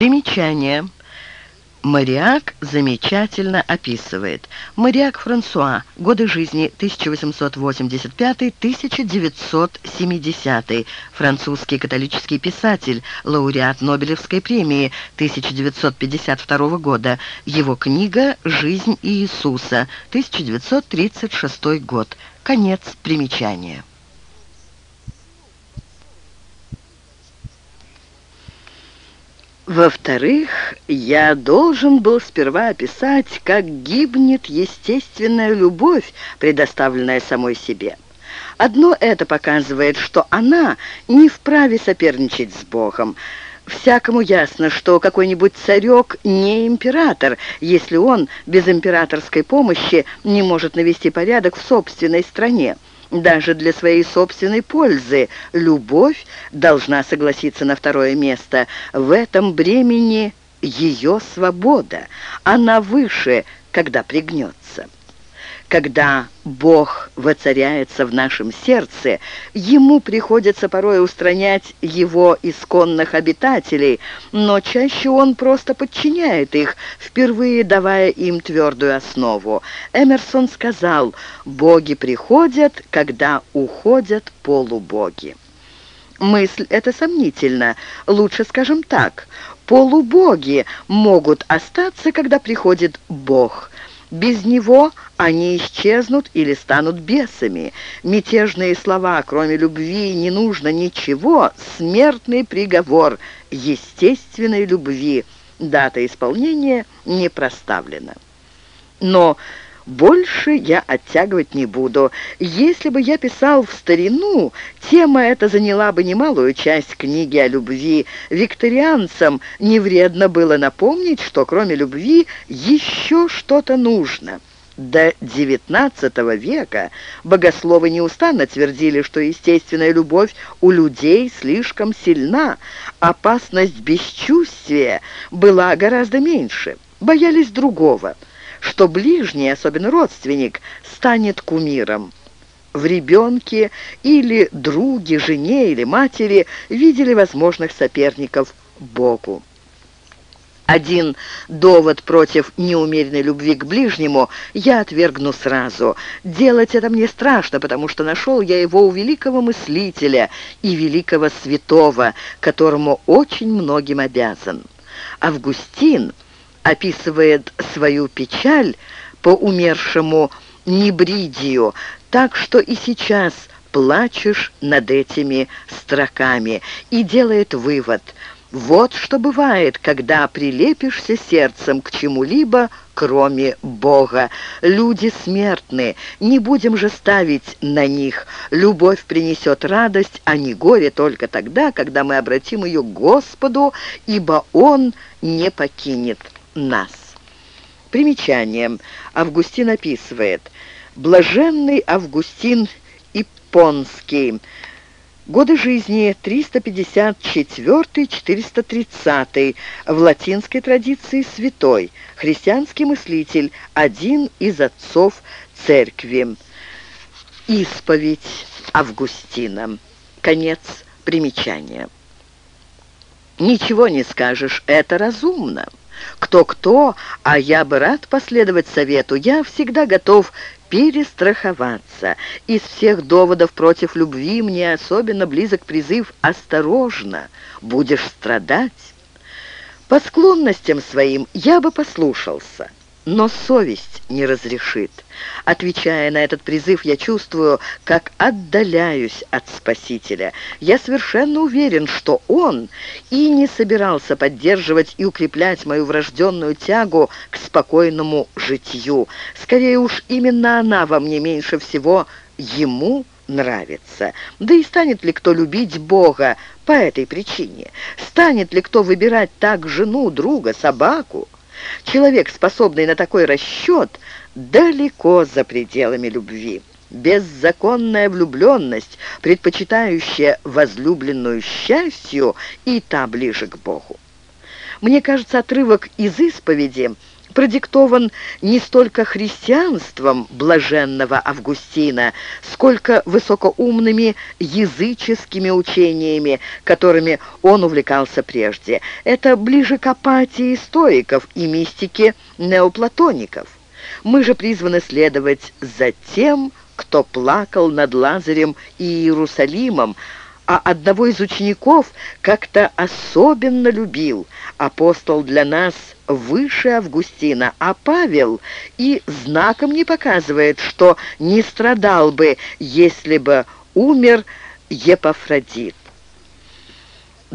Примечание. Мариак замечательно описывает. Мариак Франсуа. Годы жизни 1885-1970. Французский католический писатель, лауреат Нобелевской премии 1952 года. Его книга «Жизнь Иисуса», 1936 год. Конец примечания. Во-вторых, я должен был сперва описать, как гибнет естественная любовь, предоставленная самой себе. Одно это показывает, что она не вправе соперничать с Богом. Всякому ясно, что какой-нибудь царек не император, если он без императорской помощи не может навести порядок в собственной стране. Даже для своей собственной пользы любовь должна согласиться на второе место. В этом бремени ее свобода. Она выше, когда пригнется. Когда Бог воцаряется в нашем сердце, ему приходится порой устранять его исконных обитателей, но чаще он просто подчиняет их, впервые давая им твердую основу. Эмерсон сказал, «Боги приходят, когда уходят полубоги». Мысль эта сомнительна. Лучше скажем так, полубоги могут остаться, когда приходит Бог – без него они исчезнут или станут бесами. Мятежные слова, кроме любви, не нужно ничего. Смертный приговор естественной любви. Дата исполнения не проставлена. Но больше я оттягивать не буду. Если бы я писал в старину, тема эта заняла бы немалую часть книги о любви. Викторианцам не вредно было напомнить, что кроме любви еще что-то нужно. До XIX века богословы неустанно твердили, что естественная любовь у людей слишком сильна, опасность бесчувствия была гораздо меньше, боялись другого – что ближний, особенно родственник, станет кумиром. В ребенке или друге, жене или матери видели возможных соперников Богу. Один довод против неумеренной любви к ближнему я отвергну сразу. Делать это мне страшно, потому что нашел я его у великого мыслителя и великого святого, которому очень многим обязан. Августин описывает свою печаль по умершему Небридию, так что и сейчас плачешь над этими строками и делает вывод – вот что бывает, когда прилепишься сердцем к чему-либо, кроме Бога. Люди смертны, не будем же ставить на них. Любовь принесет радость, а не горе только тогда, когда мы обратим ее к Господу, ибо Он не покинет нас. Примечание. Августин описывает. Блаженный Августин Ипонский. Годы жизни 354-430. В латинской традиции святой. Христианский мыслитель. Один из отцов церкви. Исповедь Августина. Конец примечания. Ничего не скажешь, это разумно. Кто-кто, а я бы рад последовать совету. Я всегда готов перестраховаться. Из всех доводов против любви мне особенно близок призыв «Осторожно! Будешь страдать!» По склонностям своим я бы послушался но совесть не разрешит. Отвечая на этот призыв, я чувствую, как отдаляюсь от Спасителя. Я совершенно уверен, что Он и не собирался поддерживать и укреплять мою врожденную тягу к спокойному житию. Скорее уж, именно она во мне меньше всего Ему нравится. Да и станет ли кто любить Бога по этой причине? Станет ли кто выбирать так жену, друга, собаку? Человек, способный на такой расчет, далеко за пределами любви. Беззаконная влюбленность, предпочитающая возлюбленную счастью, и та ближе к Богу. Мне кажется, отрывок из исповеди продиктован не столько христианством блаженного Августина, сколько высокоумными языческими учениями, которыми он увлекался прежде. Это ближе к апатии стоиков и мистике неоплатоников. Мы же призваны следовать за тем, кто плакал над Лазарем и Иерусалимом, а одного из учеников как-то особенно любил. Апостол для нас выше Августина, а Павел и знаком не показывает, что не страдал бы, если бы умер Епафродит.